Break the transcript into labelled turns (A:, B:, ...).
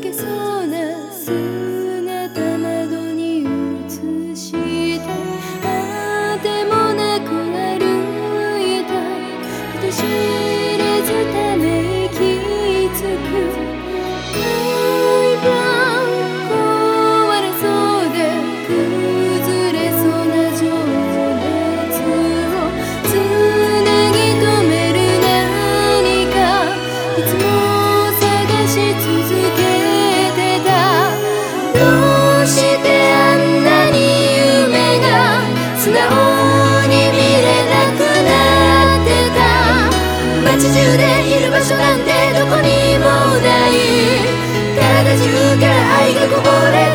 A: que son. 場所なんてどこにもない。体中から愛がこぼれ